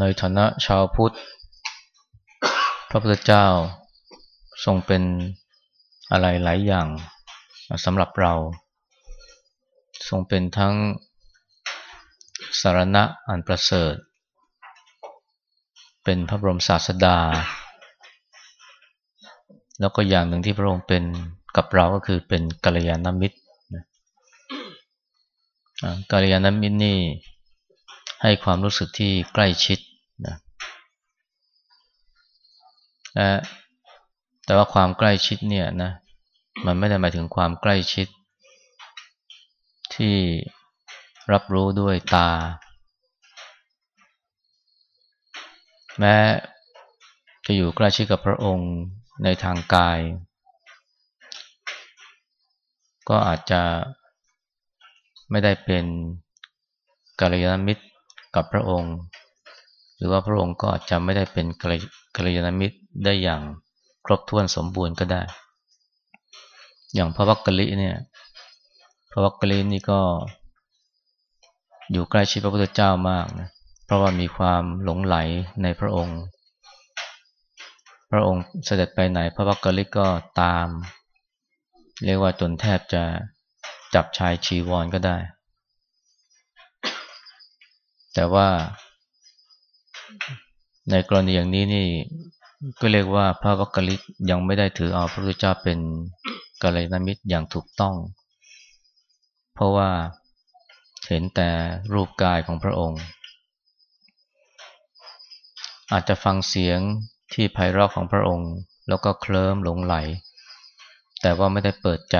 ในฐานะชาวพุทธ พระพุทธเจ้าทรงเป็นอะไรหลายอย่างสำหรับเรา ทรงเป็นทั้งสารณะอันประเสริฐ เป็นพระบรมศาสดา แล้วก็อย่างหนึ่งที่พระองค์เป็นกับเราก็คือเป็นกัลยาณมิตรกัลยาณมิตรนี่ให้ความรู้สึกที่ใกล้ชิด นะและแต่ว่าความใกล้ชิดเนี่ยนะมันไม่ได้หมายถึงความใกล้ชิด ที่รับรู้ด้วยตา แม้จะอยู่ใกล้ชิดกับพระองค์ในทางกาย ก็อาจจะไม่ได้เป็นกัลยาณมิตรกับพระองค์ หรือว่าพระองค์ก็อาจจะไม่ได้เป็นกัลยาณมิตรได้อย่างครบถ้วนสมบูรณ์ก็ได้ อย่างพระวักกะลิเนี่ย พระวักกะลินี่ก็ อยู่ใกล้ชิดพระพุทธเจ้ามากนะ เพราะว่ามีความหลงไหลในพระองค์ พระองค์เสด็จไปไหน พระวักกะลิก็ตาม เรียกว่าจนแทบจะจับชายชีวรก็ได้ แต่ว่า ในกรณีอย่างนี้นี่ก็เรียกว่าพระวักกลิกยังไม่ได้ถือเอาพระพุทธเจ้าเป็นกัลยาณมิตรอย่างถูกต้อง เพราะว่าเห็นแต่รูปกายของพระองค์ อาจจะฟังเสียงที่ไพเราะของพระองค์ แล้วก็เคลิ้มหลงไหล แต่ว่าไม่ได้เปิดใจ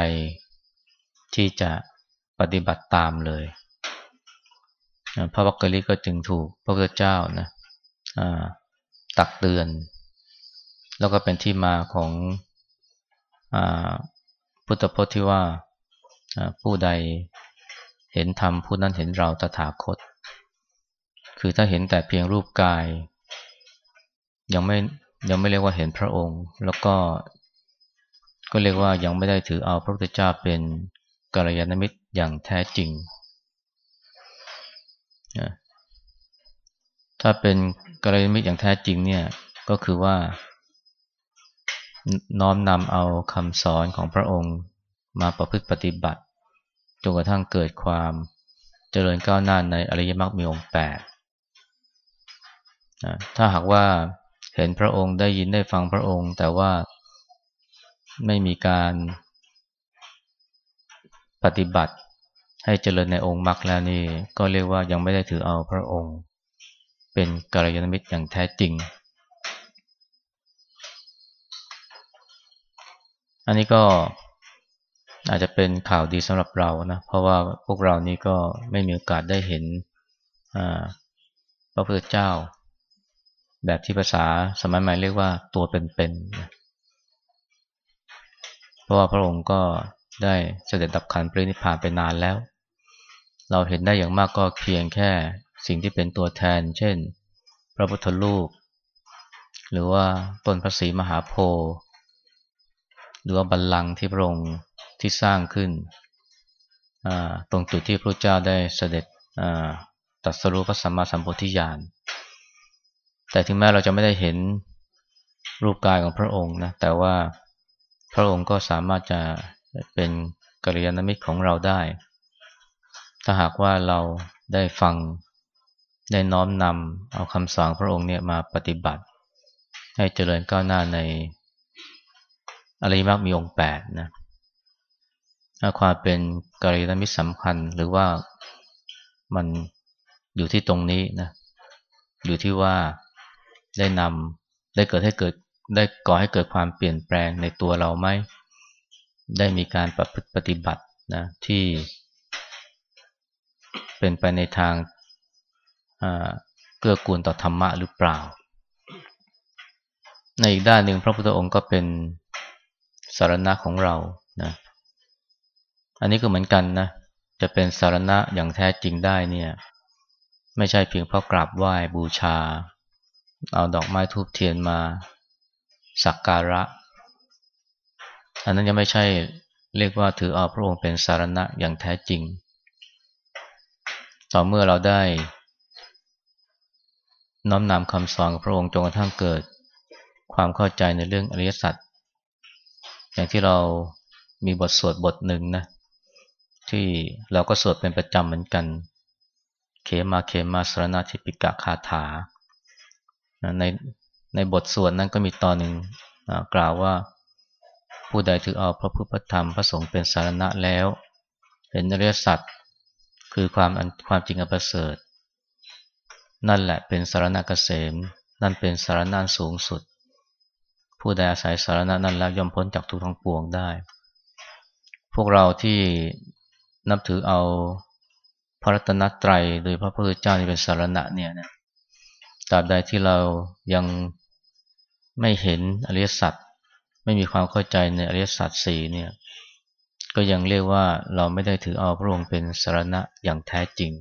ที่จะปฏิบัติตามเลย พระวักกะลิก็จึงถูกพระพุทธเจ้านะ ตักเตือน แล้วก็เป็นที่มาของอพุทธพจน์ที่ว่าผู้ใดเห็นธรรมผู้นั้นเห็นเราตถาคต คือถ้าเห็นแต่เพียงรูปกาย ยังไม่ยังไม่เรียกว่าเห็นพระองค์ แล้วก็ก็เรียกว่ายังไม่ได้ถือเอาพระพุทธเจ้าเป็นกัลยาณมิตรอย่างแท้จริง ถ้าเป็นกรณีมิตรอย่างแท้จริงเนี่ยก็คือว่า น้อมนำเอาคำสอนของพระองค์มาประพฤติปฏิบัติจนกระทั่งเกิดความเจริญก้าวหน้าในอริยมรรคมีองค์แปดถ้าหากว่าเห็นพระองค์ได้ยินได้ฟังพระองค์ แต่ว่าไม่มีการปฏิบัติให้เจริญในองค์มรรคแล้วนี่ก็เรียกว่ายังไม่ได้ถือเอาพระองค์ เป็นกัลยาณมิตรอย่างแท้จริง อันนี้ก็อาจจะเป็นข่าวดีสำหรับเรานะ เพราะว่าพวกเรานี่ก็ไม่มีโอกาสได้เห็นพระพุทธเจ้า แบบที่ภาษาสมัยใหม่เรียกว่าตัวเป็นๆเพราะว่าพระองค์ก็ได้เสด็จดับขันปรินิพพานไปนานแล้ว เราเห็นได้อย่างมากก็เพียงแค่ สิ่งที่เป็นตัวแทน เช่น พระพุทธรูปหรือว่าต้นพระศรีมหาโพธิ์หรือว่าบัลลังก์ที่พระองค์ที่สร้างขึ้นตรงจุดที่พระเจ้าได้เสด็จตัดสรุปพระสัมมาสัมพุทธิญาณ แต่ถึงแม้เราจะไม่ได้เห็นรูปกายของพระองค์นะ แต่ว่าพระองค์ก็สามารถจะเป็นกัลยาณมิตรของเราได้ ถ้าหากว่าเราได้ฟัง ได้น้อมนำเอาคำสอนพระองค์เนี่ยมาปฏิบัติ ให้เจริญก้าวหน้าในอริมักมีองค์แปดนะความเป็นกริยามิตรสำคัญหรือว่ามันอยู่ที่ตรงนี้นะอยู่ที่ว่าได้นำได้เกิดให้เกิดได้ก่อให้เกิดความเปลี่ยนแปลงในตัวเราไหมได้มีการประพฤติปฏิบัตินะที่เป็นไปในทาง เกื้อกูลต่อธรรมะหรือเปล่า ในอีกด้านหนึ่งพระพุทธองค์ก็เป็นสารณะของเรานะอันนี้ก็เหมือนกันนะจะเป็นสารณะอย่างแท้จริงได้เนี่ยไม่ใช่เพียงเพราะกราบไหว้บูชา เอาดอกไม้ทูบเทียนมา สักการะ อันนั้นยังไม่ใช่เรียกว่าถือเอาพระองค์เป็นสารณะอย่างแท้จริง ต่อเมื่อเราได้ น้อมนำคำสอนของพระองค์จนกระทั่งเกิด ความเข้าใจในเรื่องอริยสัจอย่างที่เรามีบทสวดบทหนึ่งนะที่เราก็สวดเป็นประจำเหมือนกัน เขมาเขมาสรณาธิปิกะคาถา ในในบทสวดนั้นก็มีตอนหนึ่งกล่าวว่าผู้ใดถือเอาพระพุทธธรรมพระสงฆ์เป็นสารณะแล้วเห็นอริยสัจคือความความจริงอันประเสริฐ นั่นแหละเป็นสารณะเกษม นั่นเป็นสารณะสูงสุด ผู้ใดอาศัยสารณะนั้นแล้วย่อมพ้นจากทุกทั้งปวงได้ พวกเราที่นับถือเอาพระรัตนตรัยโดยพระพุทธเจ้านี่เป็นสารณะเนี่ยนะตราบใดที่เรายังไม่เห็นอริยสัจไม่มีความเข้าใจในอริยสัจสี่เนี่ยก็ยังเรียกว่าเราไม่ได้ถือเอาพระองค์เป็นสารณะอย่างแท้จริง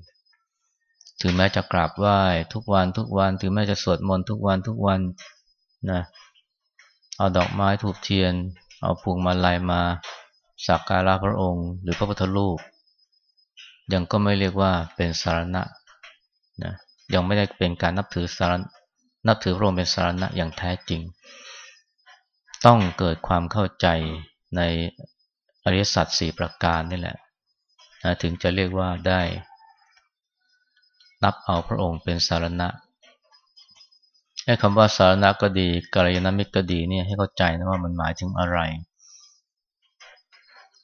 ถึงแม้จะกราบไหว้ทุกวันทุกวัน ถึงแม้จะสวดมนต์ทุกวันทุกวันนะเอาดอกไม้ถูกเทียน เอาพวงมาลัยมาสักการะพระองค์ หรือพระพุทธรูปยังก็ไม่เรียกว่าเป็นสารณะนะยังไม่ได้เป็นการนับถือสารนับถือพระองค์เป็นสารณะอย่างแท้จริง ต้องเกิดความเข้าใจในอริยสัจสี่ประการนี่แหละนะถึงจะเรียกว่าได้ นับเอาพระองค์เป็นสารณะไอ้คำว่าสารณะก็ดีกัลยาณมิตรก็ดีเนี่ยให้เข้าใจนะว่ามันหมายถึงอะไร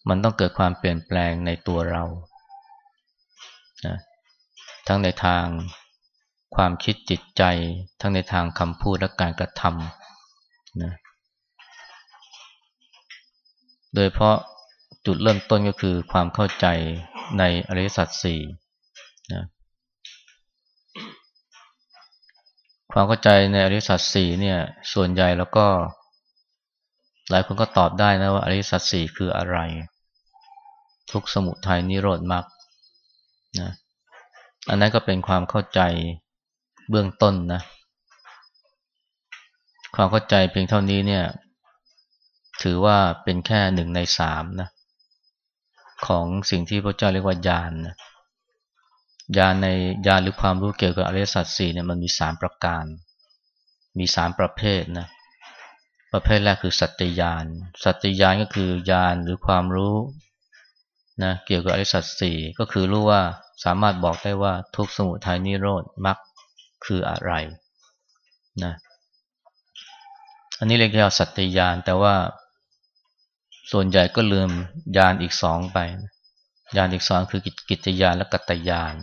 มันต้องเกิดความเปลี่ยนแปลงในตัวเรานะทั้งในทางความคิดจิตใจ ทั้งในทางคำพูดและการกระทำนะโดยเพราะจุดเริ่มต้นก็คือความเข้าใจในอริยสัจสี่นะ ความเข้าใจในอริยสัจสี่เนี่ยส่วนใหญ่แล้วก็ หลายคนก็ตอบได้นะว่าอริยสัจสี่คืออะไร ทุกสมุทัยนิโรธมรรคนะอันนั้นก็เป็นความเข้าใจเบื้องต้นนะ ความเข้าใจเพียงเท่านี้เนี่ย ถือว่าเป็นแค่หนึ่งในสามนะ ของสิ่งที่พระเจ้าเรียกว่าญาณนะ ญาในญาหรือความรู้เกี่ยวกับอริยสัจสี่เนี่ยมันมีสามประการ มีสามประเภทนะประเภทแรกคือสัจจญาณสัจจญาณก็คือญาหรือความรู้นะเกี่ยวกับอริยสัจสี่ก็คือรู้ว่าสามารถบอกได้ว่าทุกสมุทัยนิโรธมรรคคืออะไรนะอันนี้เรียกว่าสัจจญาณแต่ว่าส่วนใหญ่ก็ลืมยานอีกสองไป ยานอีกสองคือกิจยานและกัตยาน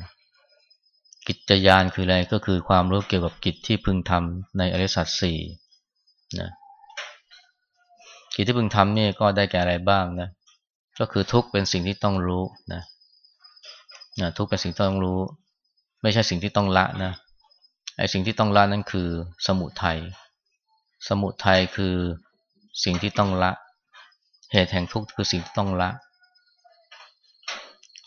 กิจยานคืออะไรก็คือความรู้เกี่ยวกับกิจที่พึงทำในอริสัตสี่นะกิจที่พึงทำนี่ก็ได้แก่อะไรบ้างนะก็คือทุกเป็นสิ่งที่ต้องรู้นะนะทุกเป็นสิ่งที่ต้องรู้ ไม่ใช่สิ่งที่ต้องละนะไอ้สิ่งที่ต้องละนั่นคือ สมุทัยสมุทัยคือสิ่งที่ต้องละ เหตุแห่งทุกข์คือสิ่งที่ต้องละ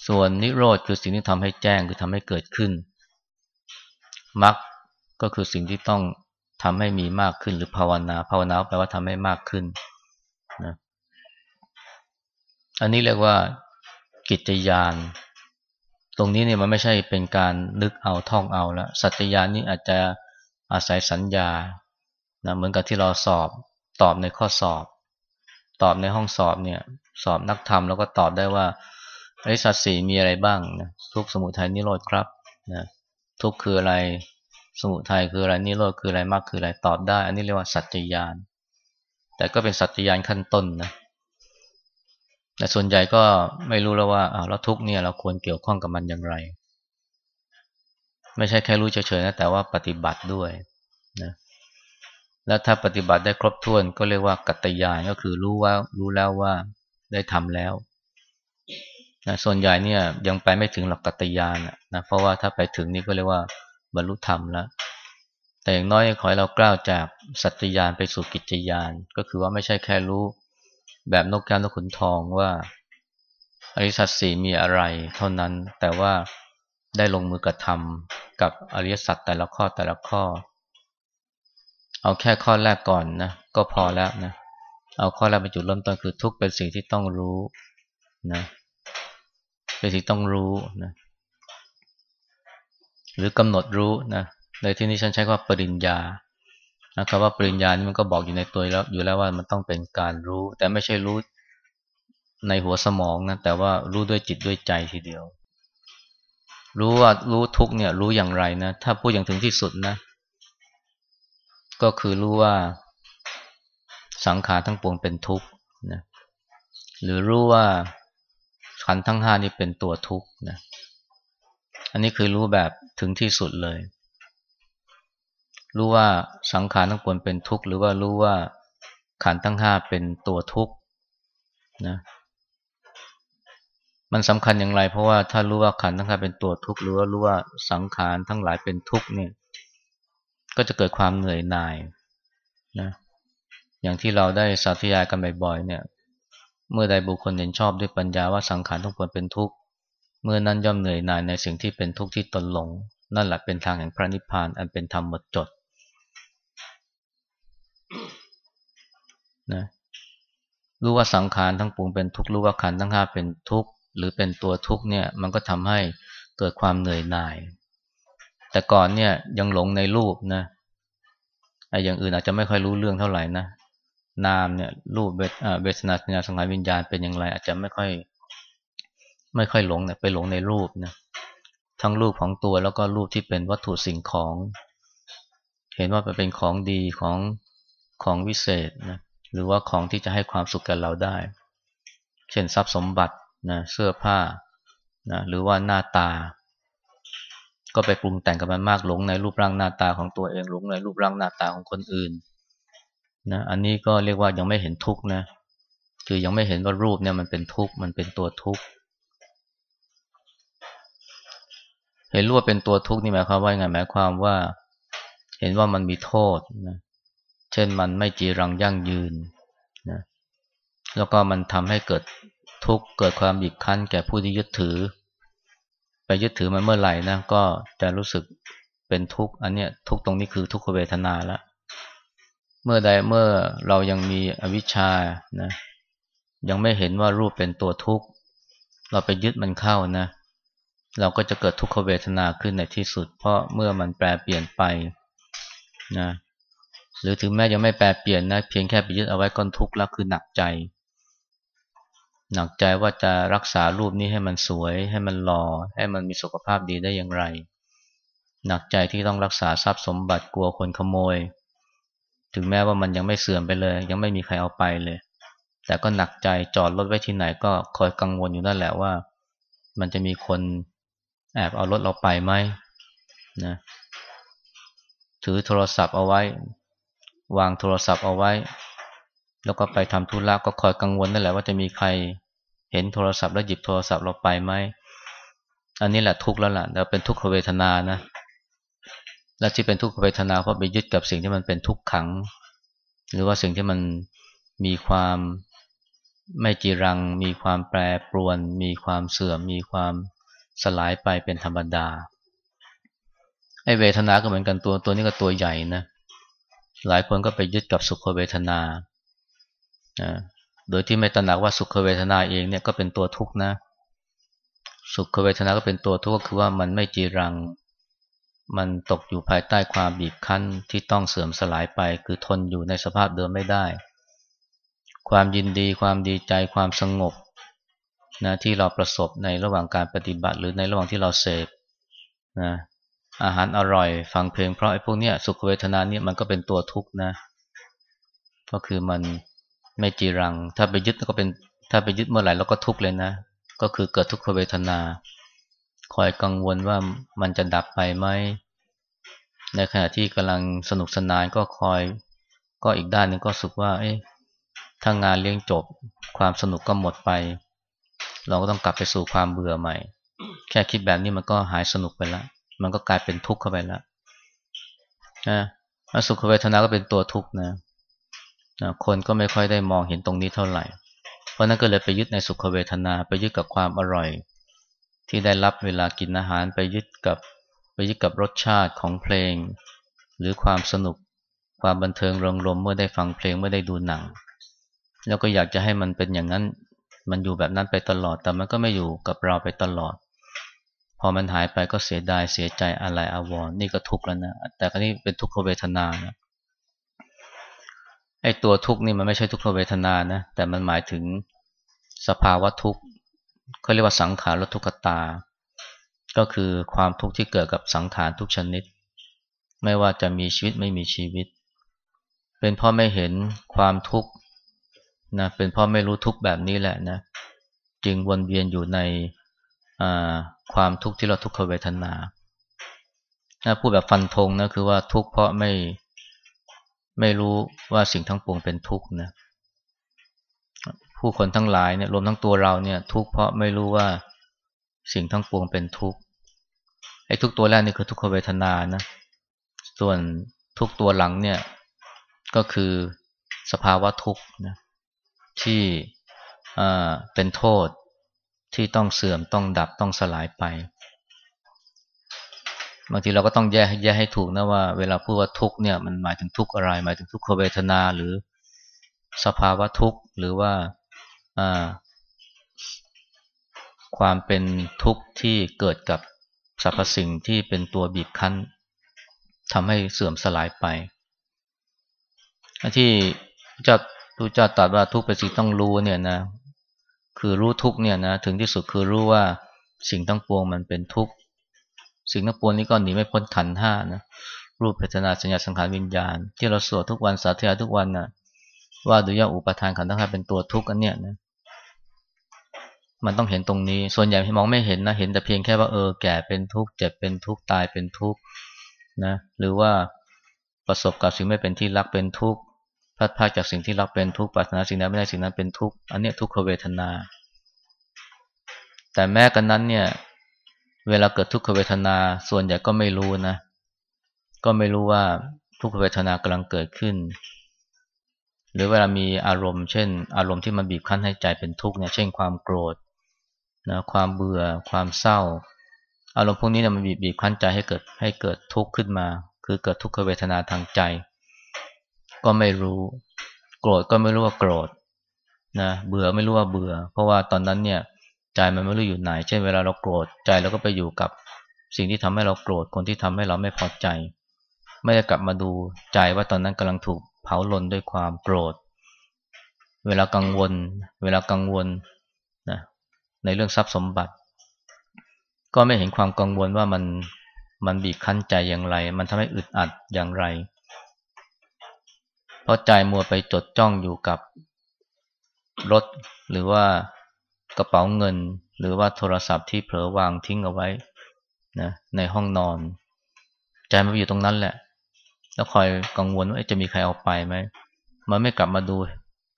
ส่วนนิโรธคือสิ่งที่ทำให้แจ้งคือทำให้เกิดขึ้น มรรคก็คือสิ่งที่ต้องทำให้มีมากขึ้นหรือภาวนาภาวนาแปลว่าทำให้มากขึ้นนะอันนี้เรียกว่ากิจยาน ตรงนี้เนี่ยมันไม่ใช่เป็นการนึกเอาท่องเอาแล้วสัจญานนี่อาจจะอาศัยสัญญานะเหมือนกับที่เราสอบตอบในข้อสอบ ตอบในห้องสอบเนี่ยสอบนักธรรมแล้วก็ตอบได้ว่าไอริสัตสีมีอะไรบ้างนะทุกสมุทัยนิโรธครับนะ ทุกคืออะไร สมุทัยคืออะไร นิโรธคืออะไรมากคืออะไร ตอบได้ อันนี้เรียกว่าสัจจยาน แต่ก็เป็นสัจจยานขั้นต้นนะ แต่ส่วนใหญ่ก็ไม่รู้แล้วว่าอ้าวแล้วทุกเนี่ยเราควรเกี่ยวข้องกับมันอย่างไร ไม่ใช่แค่รู้เฉยๆนะ แต่ว่าปฏิบัติด้วยนะ แล้วถ้าปฏิบัติได้ครบถ้วนก็เรียกว่ากัตยานก็คือรู้ว่ารู้แล้วว่าได้ทำแล้ว นะส่วนใหญ่เนี่ยยังไปไม่ถึงหลักกัตยานนะเพราะว่าถ้าไปถึงนี่ก็เรียกว่าบรรลุธรรมแล้วแต่อย่างน้อยขอให้เรากล้าวจากสัตยานไปสู่กิจยาน ก็คือว่าไม่ใช่แค่รู้แบบนกแก้วนกขุนทองว่าอริสัตสีมีอะไรเท่านั้น แต่ว่าได้ลงมือกระทำกับอริยสัจแต่ละข้อแต่ละข้อ เอาแค่ข้อแรกก่อนนะก็พอแล้วนะเอาข้อแรกเป็นจุดเริ่มต้นคือทุกเป็นสิ่งที่ต้องรู้นะ เป็นสิ่งต้องรู้นะหรือกำหนดรู้นะในที่นี้ฉันใช้ว่าปริญญานะครับว่าปริญญานี่มันก็บอกอยู่ในตัวแล้วอยู่แล้วว่ามันต้องเป็นการรู้ แต่ไม่ใช่รู้ในหัวสมองนะแต่ว่ารู้ด้วยจิตด้วยใจทีเดียว รู้ว่ารู้ทุกเนี่ยรู้อย่างไรนะถ้าพูดอย่างถึงที่สุดนะ ก็คือรู้ว่าสังขารทั้งปวงเป็นทุกข์นะหรือรู้ว่า ขันทั้งห้านี่เป็นตัวทุกข์นะอันนี้คือรู้แบบถึงที่สุดเลย รู้ว่าสังขารทั้งปวงเป็นทุกข์หรือว่ารู้ว่าขันทั้งห้าเป็นตัวทุกข์นะมันสำคัญอย่างไร เพราะว่าถ้ารู้ว่าขันทั้งห้าเป็นตัวทุกข์หรือว่ารู้ว่าสังขารทั้งหลายเป็นทุกข์เนี่ย ก็จะเกิดความเหนื่อยหน่ายนะอย่างที่เราได้สาธยายกันบ่อยๆเนี่ย เมื่อใดบุคคลเห็นชอบด้วยปัญญาว่าสังขารทุกคนเป็นทุกข์ เมื่อนั้นย่อมเหนื่อยหน่ายในสิ่งที่เป็นทุกข์ที่ตนหลง นั่นแหละเป็นทางแห่งพระนิพพานอันเป็นธรรมหมดจดนะรู้ว่าสังขารทั้งปวงเป็นทุกข์รู้ว่าขันทั้งห้าเป็นทุกข์หรือเป็นตัวทุกข์เนี่ยมันก็ทำให้เกิดความเหนื่อยหน่าย แต่ก่อนเนี่ยยังหลงในรูปนะไอ้อย่างอื่นอาจจะไม่ค่อยรู้เรื่องเท่าไหร่นะ นามเนี่ยรูปเวทนาสัญญาสังขารวิญญาณเป็นอย่างไร อาจจะไม่ค่อย ไม่ค่อยหลงเนี่ยไปหลงในรูปนะทั้งรูปของตัวแล้วก็รูปที่เป็นวัตถุสิ่งของ เห็นว่าเป็นของดีของของวิเศษนะหรือว่าของที่จะให้ความสุขแก่เราได้ เช่นทรัพย์สมบัตินะเสื้อผ้านะหรือว่าหน้าตา ก็ไปปรุงแต่งกับมันมากหลงในรูปร่างหน้าตาของตัวเองหลงในรูปร่างหน้าตาของคนอื่น นะอันนี้ก็เรียกว่ายังไม่เห็นทุกข์นะ คือยังไม่เห็นว่ารูปเนี่ยมันเป็นทุกข์มันเป็นตัวทุกข์เห็นรูปเป็นตัวทุกข์นี่หมายความว่าไงหมายความว่า เห็นว่ามันมีโทษนะเช่นมันไม่จีรังยั่งยืนนะแล้วก็มันทำให้เกิดทุกข์เกิดความบีบคั้น แก่ผู้ที่ยึดถือ ไปยึดถือมันเมื่อไหร่นะก็จะรู้สึกเป็นทุกข์อันเนี้ยทุกข์ตรงนี้คือทุกขเวทนาแล้ว เมื่อใดเมื่อเรายังมีอวิชชานะยังไม่เห็นว่ารูปเป็นตัวทุกข์ เราไปยึดมันเข้านะ เราก็จะเกิดทุกขเวทนาขึ้นในที่สุด เพราะเมื่อมันแปลเปลี่ยนไปนะหรือถึงแม้ยังไม่แปลเปลี่ยนนะเพียงแค่ไปยึดเอาไว้ก้อนทุกข์แล้วคือหนักใจ หนักใจว่าจะรักษารูปนี้ให้มันสวย ให้มันหลอ่อให้มันมีสุขภาพดีได้อย่างไร หนักใจที่ต้องรักษาทรัพย์สมบัติกลัวคนขโมย ถึงแม้ว่ามันยังไม่เสื่อมไปเลย ยังไม่มีใครเอาไปเลย แต่ก็หนักใจจอดรถไว้ที่ไหนก็คอยกังวลอยู่นั่นแหละว่า มันจะมีคนแอบเอารถเราไปไหมนะถือโทรศัพท์เอาไว้ วางโทรศัพท์เอาไว้ แล้วก็ไปทำธุระก็คอยกังวลนั่นแหละว่าจะมีใครเห็นโทรศัพท์แล้วหยิบโทรศัพท์เราไปไหมอันนี้แหละทุกข์แล้วล่ะแล้วเป็นทุกขเวทนานะ และที่เป็นทุกขเวทนาเพราะไปยึดกับสิ่งที่มันเป็นทุกขัง หรือว่าสิ่งที่มันมีความไม่จีรัง มีความแปรปรวน มีความเสื่อม มีความสลายไปเป็นธรรมดาไอเวทนาก็เหมือนกันตัวตัวนี้ก็ตัวใหญ่นะหลายคนก็ไปยึดกับสุขเวทนาโดยที่ไม่ตระหนักว่าสุขเวทนาเองเนี่ยก็เป็นตัวทุกข์นะ สุขเวทนาก็เป็นตัวทุกข์ก็คือว่ามันไม่จีรัง มันตกอยู่ภายใต้ความบีบคั้นที่ต้องเสื่อมสลายไป คือทนอยู่ในสภาพเดิมไม่ได้ ความยินดี ความดีใจ ความสงบนะที่เราประสบในระหว่างการปฏิบัติ หรือในระหว่างที่เราเสพนะอาหารอร่อย ฟังเพลงเพราะไอ้พวกเนี้ยสุขเวทนาเนี่ยมันก็เป็นตัวทุกข์นะ ก็คือมันไม่จีรัง ถ้าไปยึดก็เป็นถ้าไปยึดเมื่อไหร่เราก็ทุกข์เลยนะ ก็คือเกิดทุกขเวทนา คอยกังวลว่ามันจะดับไปไหม ในขณะที่กำลังสนุกสนานก็คอยก็อีกด้านหนึ่งก็สุขว่า เอ๊ะถ้างานเลี้ยงจบความสนุกก็หมดไป เราก็ต้องกลับไปสู่ความเบื่อใหม่ แค่คิดแบบนี้มันก็หายสนุกไปแล้วมันก็กลายเป็นทุกข์เข้าไปแล้วนะสุขเวทนาก็เป็นตัวทุกข์นะนะคนก็ไม่ค่อยได้มองเห็นตรงนี้เท่าไหร่ เพราะนั้นก็เลยไปยึดในสุขเวทนาไปยึดกับความอร่อย ที่ได้รับเวลากินอาหารไปยึดกับไปยึดกับรสชาติของเพลง หรือความสนุกความบันเทิงรงรมเมื่อได้ฟังเพลงเมื่อได้ดูหนัง แล้วก็อยากจะให้มันเป็นอย่างนั้น มันอยู่แบบนั้นไปตลอด แต่มันก็ไม่อยู่กับเราไปตลอด พอมันหายไปก็เสียดายเสียใจอะไรอาวรณ์นี่ก็ทุกข์แล้วนะแต่ก็นี่เป็นทุกขเวทนานะไอ้ตัวทุกข์นี่มันไม่ใช่ทุกขเวทนานะแต่มันหมายถึงสภาวะทุกข์ เขาเรียกว่าสังขารทุกขตา ก็คือความทุกข์ที่เกิดกับสังขารทุกชนิด ไม่ว่าจะมีชีวิตไม่มีชีวิต เป็นเพราะไม่เห็นความทุกข์นะเป็นเพราะไม่รู้ทุกข์แบบนี้แหละนะจึงวนเวียนอยู่ในความทุกข์ที่เราทุกขเวทนาพูดแบบฟันธงนะคือว่าทุกข์เพราะไม่ไม่รู้ว่าสิ่งทั้งปวงเป็นทุกข์นะ ผู้คนทั้งหลายเนี่ยรวมทั้งตัวเราเนี่ย ทุกข์เพราะไม่รู้ว่าสิ่งทั้งปวงเป็นทุกข์ไอ้ทุกตัวแรกนี่คือทุกขเวทนานะ ส่วนทุกตัวหลังเนี่ยก็คือสภาวะทุกข์นะที่เป็นโทษที่ต้องเสื่อมต้องดับต้องสลายไป บางทีเราก็ต้องแยกแยกให้ถูกนะว่า เวลาพูดว่าทุกเนี่ยมันหมายถึงทุกอะไร หมายถึงทุกขเวทนาหรือสภาวะทุกขหรือว่า ความเป็นทุกข์ที่เกิดกับสรรพสิ่งที่เป็นตัวบีบคั้นทำให้เสื่อมสลายไปที่เจ้ารู้เจ้าตรัสว่าทุกเป็นสิ่งต้องรู้เนี่ยนะ คือรู้ทุกเนี่ยนะถึงที่สุดคือรู้ว่าสิ่งทั้งปวงมันเป็นทุกข์สิ่งทั้งปวงนี้ก็หนีไม่พ้นขันห้านะรูปเพทนาสัญญาสังขารวิญญาณ ที่เราสวดทุกวันสาธยายทุกวันนะว่าดูยาอุปทานขันธ์ทั้งห้าเป็นตัวทุกข์อันเนี้ยนะ มันต้องเห็นตรงนี้ ส่วนใหญ่มองไม่เห็นนะ เห็นแต่เพียงแค่ว่าเออแก่เป็นทุกข์เจ็บเป็นทุกข์ตายเป็นทุกข์นะ หรือว่าประสบกับสิ่งไม่เป็นที่รักเป็นทุกข์พลาดพลาดจากสิ่งที่รักเป็นทุกข์ปรารถนาสิ่งนั้นไม่ได้สิ่งนั้นเป็นทุกข์อันนี้ทุกขเวทนา แต่แม้กันนั้นเนี่ย เวลาเกิดทุกขเวทนา ส่วนใหญ่ก็ไม่รู้นะ ก็ไม่รู้ว่าทุกขเวทนากำลังเกิดขึ้น หรือเวลามีอารมณ์ เช่น อารมณ์ที่มันบีบคั้นให้ใจเป็นทุกข์เนี่ยเช่นความโกรธ นะความเบื่อความเศร้าอารมณ์พวกนี้เนี่ยมันบีบบีบคั้นใจให้เกิดให้เกิดทุกข์ขึ้นมา คือเกิดทุกขเวทนาทางใจ ก็ไม่รู้ โกรธก็ไม่รู้ว่าโกรธนะเบื่อไม่รู้ว่าเบื่อ เพราะว่าตอนนั้นเนี่ยใจมันไม่รู้อยู่ไหน เช่นเวลาเราโกรธใจเราก็ไปอยู่กับสิ่งที่ทำให้เราโกรธคนที่ทำให้เราไม่พอใจ ไม่ได้กลับมาดูใจว่าตอนนั้นกำลังถูกเผาลนด้วยความโกรธ เวลากังวล เวลากังวล ในเรื่องทรัพย์สมบัติ ก็ไม่เห็นความกังวลว่ามันมันบีบคั้นใจอย่างไร มันทำให้อึดอัดอย่างไร เพราะใจมัวไปจดจ้องอยู่กับรถหรือว่ากระเป๋าเงิน หรือว่าโทรศัพท์ที่เผลอวางทิ้งเอาไว้นะในห้องนอน ใจมันอยู่ตรงนั้นแหละ แล้วคอยกังวลว่าจะมีใครเอาไปไหมมันไม่กลับมาดู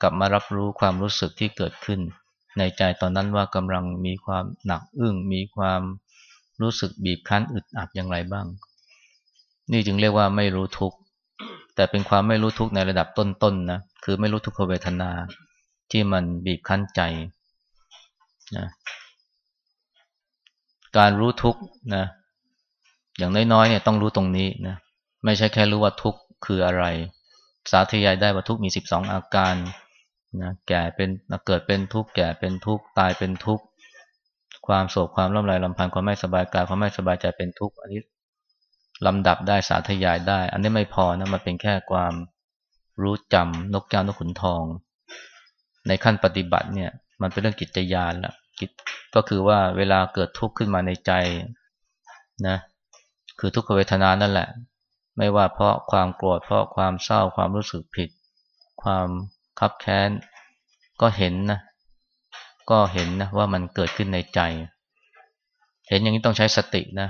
กลับมารับรู้ความรู้สึกที่เกิดขึ้น ในใจตอนนั้นว่ากำลังมีความหนักอึ้งมีความรู้สึกบีบคั้นอึดอัดอย่างไรบ้าง นี่จึงเรียกว่าไม่รู้ทุกข์แต่เป็นความไม่รู้ทุกข์ในระดับต้นๆนนะคือไม่รู้ทุกขเวทนาที่มันบีบคั้นใจนะการรู้ทุกข์นะอย่างน้อยๆเนี่ยต้องรู้ตรงนี้นะไม่ใช่แค่รู้ว่าทุกข์คืออะไร สาธยายได้ว่าทุกขมีสิบสองอาการ นะแก่เป็นเกิดเป็นทุกข์แก่เป็นทุกข์ตายเป็นทุกข์ความโศกความร่ำไรลำพันธ์ความไม่สบายกายความไม่สบายใจเป็นทุกข์อันนี้ลำดับได้สาธยายได้ อันนี้ไม่พอนะมันเป็นแค่ความรู้จำนกแก้วนกขุนทอง ในขั้นปฏิบัติเนี่ย มันเป็นเรื่องกิจยานละกิจก็คือว่าเวลาเกิดทุกข์ขึ้นมาในใจนะคือทุกขเวทนานั่นแหละ ไม่ว่าเพราะความโกรธเพราะความเศร้าความรู้สึกผิด ความ คับแค้น ก็เห็นนะ ก็เห็นนะว่ามันเกิดขึ้นในใจ เห็นอย่างนี้ต้องใช้สตินะ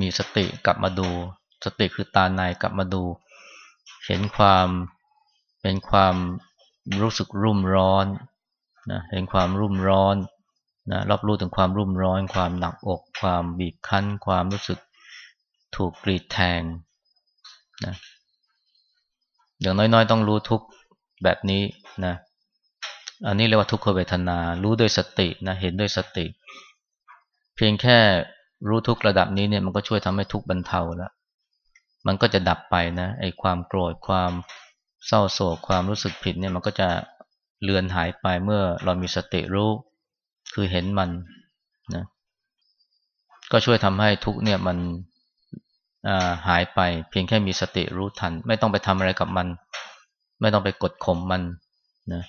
มีสติกลับมาดู สติคือตาในกลับมาดู เห็นความเป็นความรู้สึกรุ่มร้อนนะเห็นความรุ่มร้อนนะรับรู้ถึงความรุ่มร้อน ความหนักอก ความบีบคั้น ความรู้สึกถูกกรีดแทงนะอย่างน้อยๆ ต้องรู้ทุก แบบนี้นะอันนี้เรียกว่าทุกขเวทนา รู้ด้วยสตินะเห็นด้วยสติ เพียงแค่รู้ทุกระดับนี้เนี่ยมันก็ช่วยทำให้ทุกบรรเทาแล้วมันก็จะดับไปนะไอ้ความโกรธความเศร้าโศกความรู้สึกผิดเนี่ยมันก็จะเลือนหายไปเมื่อเรามีสติรู้คือเห็นมันนะก็ช่วยทำให้ทุกเนี่ยมันหายไป เพียงแค่มีสติรู้ทัน ไม่ต้องไปทำอะไรกับมัน ไม่ต้องไปกดข่มมันนะ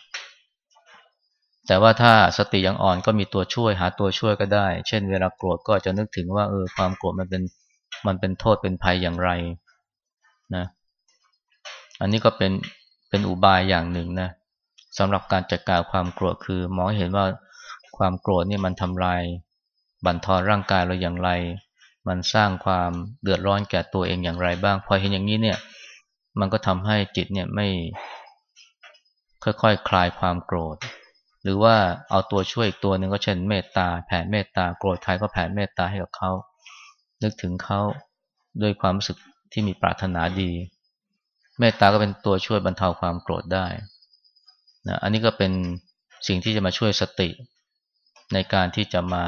แต่ว่าถ้าสติยังอ่อนก็มีตัวช่วยหาตัวช่วยก็ได้ เช่น เวลาโกรธก็จะนึกถึงว่าเออความโกรธมันเป็นมันเป็นโทษเป็นภัยอย่างไรนะอันนี้ก็เป็นเป็นอุบายอย่างหนึ่งนะสำหรับการจัดการความโกรธคือมองเห็นว่าความโกรธนี่มันทำลายบั่นทอนร่างกายเราอย่างไร มันสร้างความเดือดร้อนแก่ตัวเองอย่างไรบ้าง พอเห็นอย่างนี้เนี่ย มันก็ทำให้จิตเนี่ยไม่ค่อยๆคคลายความโกรธ หรือว่าเอาตัวช่วยอีกตัวหนึ่งก็เช่นเมตตาแผ่เมตตาโกรธใครก็แผ่เมตตาให้กับเขานึกถึงเขาด้วยความรู้สึกที่มีปรารถนาดี เมตตาก็เป็นตัวช่วยบรรเทาความโกรธได้นะอันนี้ก็เป็นสิ่งที่จะมาช่วยสติ ในการที่จะมา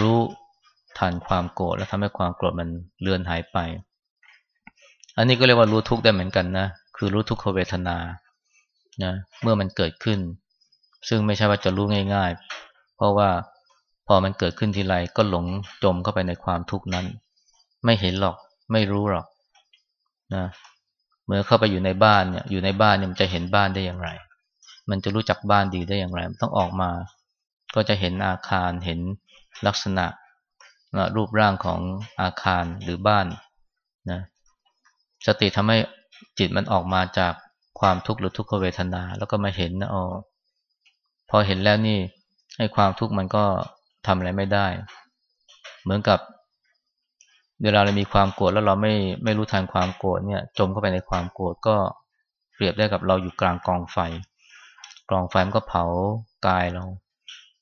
รู้ทันความโกรธและทำให้ความโกรธมันเลือนหายไป อันนี้ก็เรียกว่ารู้ทุกข์ได้เหมือนกันนะ คือรู้ทุกขเวทนานะเมื่อมันเกิดขึ้น ซึ่งไม่ใช่ว่าจะรู้ง่าย ๆ เพราะว่าพอมันเกิดขึ้นทีไรก็หลงจมเข้าไปในความทุกข์นั้น ไม่เห็นหรอกไม่รู้หรอกนะเมื่อเข้าไปอยู่ในบ้านเนี่ยอยู่ในบ้านเนี่ยมันจะเห็นบ้านได้อย่างไร มันจะรู้จักบ้านดีได้อย่างไรมันต้องออกมา ก็จะเห็นอาคารเห็นลักษณะรูปร่างของอาคารหรือบ้านนะ สติทำให้จิตมันออกมาจากความทุกข์หรือทุกขเวทนา แล้วก็มาเห็นนะอ๋อพอเห็นแล้วนี่ให้ความทุกข์มันก็ทำอะไรไม่ได้ เหมือนกับ เวลาเรามีความโกรธแล้วเราไม่ไม่รู้ทันความโกรธเนี่ย จมเข้าไปในความโกรธก็เปรียบได้กับเราอยู่กลางกองไฟกองไฟมันก็เผากายเรา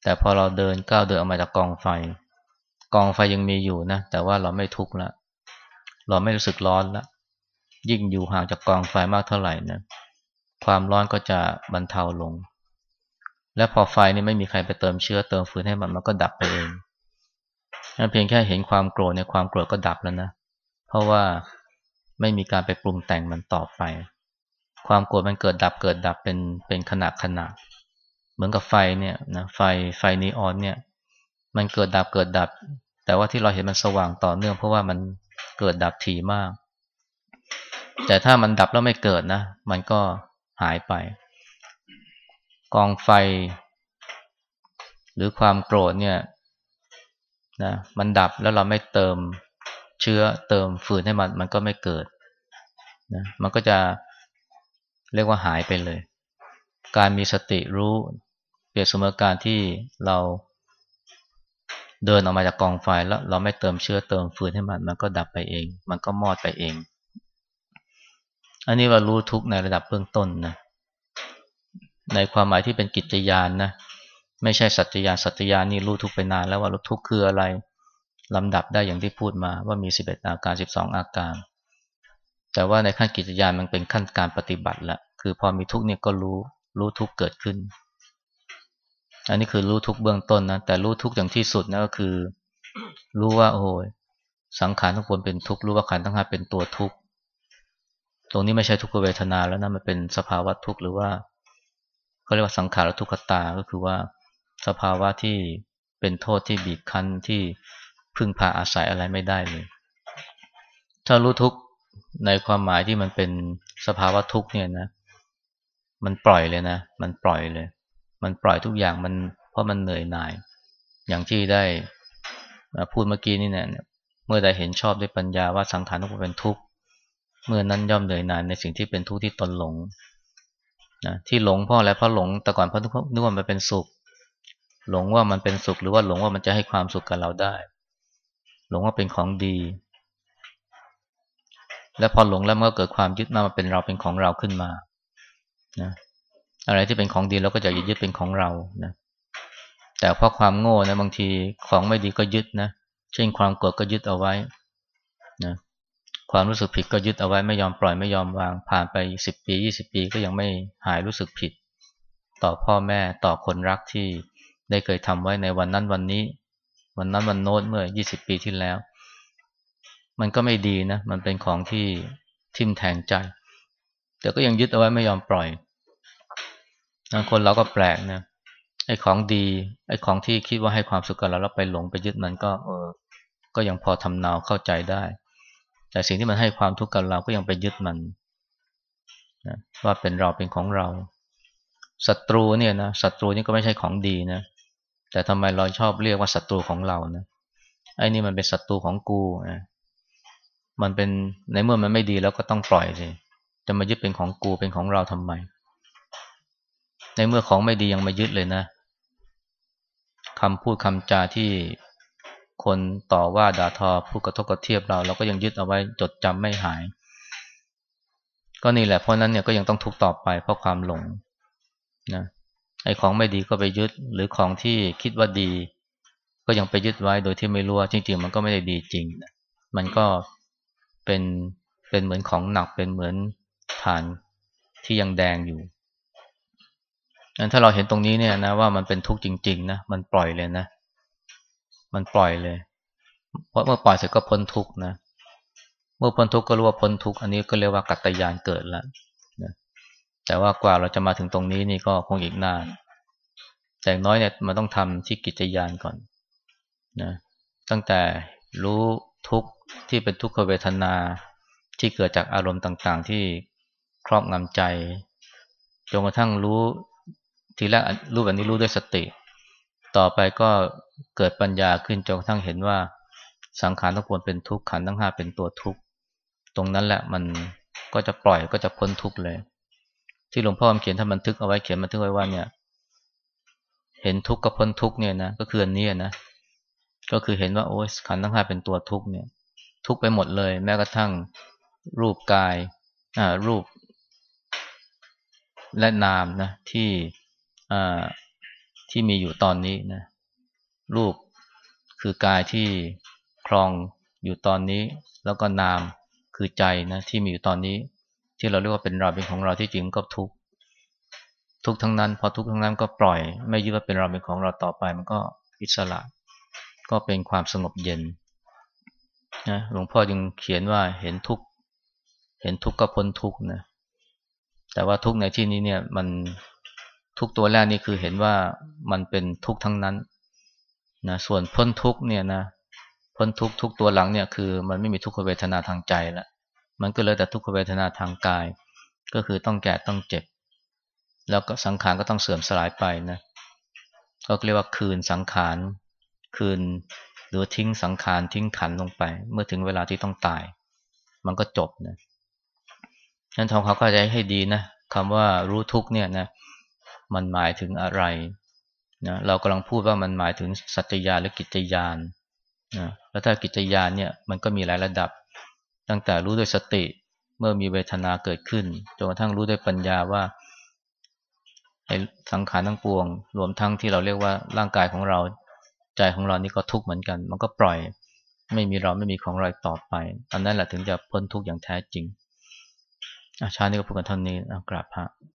แต่พอเราเดินก้าวเดินออกมาจากกองไฟ กองไฟยังมีอยู่นะ แต่ว่าเราไม่ทุกข์ละ เราไม่รู้สึกร้อนละ ยิ่งอยู่ห่างจากกองไฟมากเท่าไหร่นะความร้อนก็จะบรรเทาลง และพอไฟนี่ไม่มีใครไปเติมเชื้อเติมฟืนให้มันมันก็ดับไปเองเพียงแค่เห็นความโกรธในความโกรธก็ดับแล้วนะเพราะว่าไม่มีการไปปรุงแต่งมันต่อไป ความโกรธมันเกิดดับเกิดดับเป็นเป็นขณะขณะเหมือนกับไฟเนี่ยนะไฟไฟนีออนเนี่ย มันเกิดดับเกิดดับ แต่ว่าที่เราเห็นมันสว่างต่อเนื่องเพราะว่ามันเกิดดับถี่มาก แต่ถ้ามันดับแล้วไม่เกิดนะ มันก็หายไป กองไฟ หรือความโกรธเนี่ยนะมันดับแล้วเราไม่เติมเชื้อเติมฟืนให้มัน มันก็ไม่เกิดนะมันก็จะเรียกว่าหายไปเลย การมีสติรู้ เปรียบเสมอการที่เราเดินออกมาจากกองไฟแล้วเราไม่เติมเชื้อเติมฟืนให้มัน มันก็ดับไปเอง มันก็มอดไปเอง อันนี้ว่ารู้ทุกในระดับเบื้องต้นนะ ในความหมายที่เป็นกิจยานนะ ไม่ใช่สัจจยาน สัจจยานนี่รู้ทุกไปนานแล้วว่ารู้ทุกคืออะไรลำดับได้อย่างที่พูดมาว่ามีสิบเอ็ดอาการสิบสองอาการ แต่ว่าในขั้นกิจยานมันเป็นขั้นการปฏิบัติละ คือพอมีทุกเนี่ยก็รู้ รู้ทุกเกิดขึ้น อันนี้คือรู้ทุกเบื้องต้นนะ แต่รู้ทุกอย่างที่สุดนะก็คือ รู้ว่าโอ้ยสังขารทุกคนเป็นทุกข์ รู้ว่าขันธ์ทั้งห้าเป็นตัวทุกข์ ตรงนี้ไม่ใช่ทุกขเวทนาแล้วนะมันเป็นสภาวะทุกข์หรือว่าเขาเรียกว่าสังขารทุกขตา ก็คือว่าสภาวะที่เป็นโทษที่บีบคั้นที่พึ่งพาอาศัยอะไรไม่ได้เลย ถ้ารู้ทุกข์ในความหมายที่มันเป็นสภาวะทุกข์เนี่ยนะ มันปล่อยเลยนะ มันปล่อยเลย มันปล่อยทุกอย่างมันเพราะมันเหนื่อยหน่าย อย่างที่ได้พูดเมื่อกี้นี่เนี่ยเมื่อได้เห็นชอบด้วยปัญญาว่าสังขารทุกข์เป็นทุกข์ เมื่อนั้นย่อมเหนื่อยหน่ายในสิ่งที่เป็นทุกข์ที่ตนหลงนะที่หลงพราะอะพราะหลงแต่ก่อนเพราะนึกว่ามันเป็นสุข หลงว่ามันเป็นสุขหรือว่าหลงว่ามันจะให้ความสุขกับเราได้ หลงว่าเป็นของดี และพอหลงแล้วมันก็เกิดความยึดมามาเป็นเราเป็นของเราขึ้นมานะอะไรที่เป็นของดีเราก็จะยึดเป็นของเรานะแต่เพราะความโง่นะบางทีของไม่ดีก็ยึดนะเช่นความโกรธก็ยึดเอาไว้ ความรู้สึกผิดก็ยึดเอาไว้ไม่ยอมปล่อยไม่ยอมวาง ผ่านไปสิบปียี่สิบปีก็ยังไม่หายรู้สึกผิด ต่อพ่อแม่ต่อคนรักที่ได้เคยทำไว้ในวันนั้นวันนี้ วันนั้นวันโน้นเมื่อยี่สิบปีที่แล้ว มันก็ไม่ดีนะ มันเป็นของที่ทิ่มแทงใจ แต่ก็ยังยึดเอาไว้ไม่ยอมปล่อยบางคนเราก็แปลกนะไอ้ของดี ไอ้ของที่คิดว่าให้ความสุขกับเราแล้วไปหลงไปยึดมันก็เออก็ยังพอทำนาวเข้าใจได้ แต่สิ่งที่มันให้ความทุกข์กับเราก็ยังไปยึดมันนะว่าเป็นเราเป็นของเราศัตรูเนี่ยนะศัตรูนี่ก็ไม่ใช่ของดีนะแต่ทำไมเราชอบเรียกว่าศัตรูของเรานะไอ้นี่มันเป็นศัตรูของกูนะมันเป็นในเมื่อมันไม่ดีแล้วก็ต้องปล่อยสิจะมายึดเป็นของกูเป็นของเราทำไม ในเมื่อของไม่ดียังมายึดเลยนะคำพูดคำจาที่ คนต่อว่าด่าทอพูดกระทบกระเทียบเราเราก็ยังยึดเอาไว้จดจำไม่หาย ก็นี่แหละเพราะนั้นเนี่ยก็ยังต้องทุกข์ต่อไปเพราะความหลงนะไอ้ของไม่ดีก็ไปยึดหรือของที่คิดว่าดี ก็ยังไปยึดไว้โดยที่ไม่รู้ว่าจริง ๆ มันก็ไม่ได้ดีจริง มันก็เป็นเป็นเหมือนของหนักเป็นเหมือนฐานที่ยังแดงอยู่ถ้าเราเห็นตรงนี้เนี่ยนะว่ามันเป็นทุกข์จริง ๆ นะมันปล่อยเลยนะ มันปล่อยเลยเพราะเมื่อปล่อยเสร็จก็พ้นทุกข์นะ เมื่อพ้นทุกข์ก็รู้ว่าพ้นทุกข์อันนี้ก็เรียกว่ากัตยานเกิดแล้วนะแต่ว่ากว่าเราจะมาถึงตรงนี้นี่ก็คงอีกนานแต่น้อยเนี่ยมันต้องทำที่กิจยานก่อนนะตั้งแต่รู้ทุกข์ที่เป็นทุกขเวทนาที่เกิดจากอารมณ์ต่าง ๆ ที่ครอบงำใจจนกระทั่งรู้ทีแรกรู้แบบนี้รู้ด้วยสติ ต่อไปก็เกิดปัญญาขึ้นจนกระทั่งเห็นว่าสังขารทั้งปวงเป็นทุกข์ขันธ์ทั้งห้าเป็นตัวทุกข์ตรงนั้นแหละมันก็จะปล่อยก็จะพ้นทุกข์เลย ที่หลวงพ่อเขียนท่านบันทึกเอาไว้เขียนบันทึกไว้ว่าเนี่ย เห็นทุกข์ก็พ้นทุกข์เนี่ยนะก็คืออันนี้นะก็คือเห็นว่าโอ้ยขันธ์ทั้งห้าเป็นตัวทุกข์เนี่ย ทุกข์ไปหมดเลย แม้กระทั่งรูปกายอ่ารูป และนามนะที่อ่า ที่มีอยู่ตอนนี้นะรูปคือกายที่ครองอยู่ตอนนี้ แล้วก็นามคือใจนะที่มีอยู่ตอนนี้ ที่เราเรียกว่าเป็นเราเป็นของเราที่จริงก็ทุกทุกทั้งนั้น พอทุกทั้งนั้นก็ปล่อย ไม่ยึดว่าเป็นเราเป็นของเราต่อไป มันก็อิสระ ก็เป็นความสงบเย็นนะหลวงพ่อจึงเขียนว่าเห็นทุกเห็นทุกก็พ้นทุกนะแต่ว่าทุกในที่นี้เนี่ยมัน ทุกตัวแรกนี่คือเห็นว่ามันเป็นทุกข์ทั้งนั้นนะส่วนพ้นทุกข์เนี่ยนะพ้นทุกข์ทุกตัวหลังเนี่ยคือมันไม่มีทุกขเวทนาทางใจละมันก็เลยแต่ทุกขเวทนาทางกาย ก็คือต้องแก่ต้องเจ็บ แล้วก็สังขารก็ต้องเสื่อมสลายไปนะก็เรียกว่าคืนสังขารคืนหรือทิ้งสังขารทิ้งขันลงไป เมื่อถึงเวลาที่ต้องตาย มันก็จบนะฉะนั้นทองเขาก็จะให้ดีนะคำว่ารู้ทุกเนี่ยนะ มันหมายถึงอะไรนะเรากำลังพูดว่ามันหมายถึงสัจญาหรือกิจยานนะแล้วถ้ากิจยานเนี่ยมันก็มีหลายระดับ ตั้งแต่รู้ด้วยสติเมื่อมีเวทนาเกิดขึ้นจนกระทั่งรู้ด้วยปัญญาว่าสังขารทั้งปวง รวมทั้งที่เราเรียกว่าร่างกายของเราใจของเรานี่ก็ทุกข์เหมือนกัน มันก็ปล่อยไม่มีเราไม่มีของเราต่อไปอันนั้นแหละถึงจะพ้นทุกข์อย่างแท้จริงอาชานี้ก็พูดกันเท่านี้กราบพระ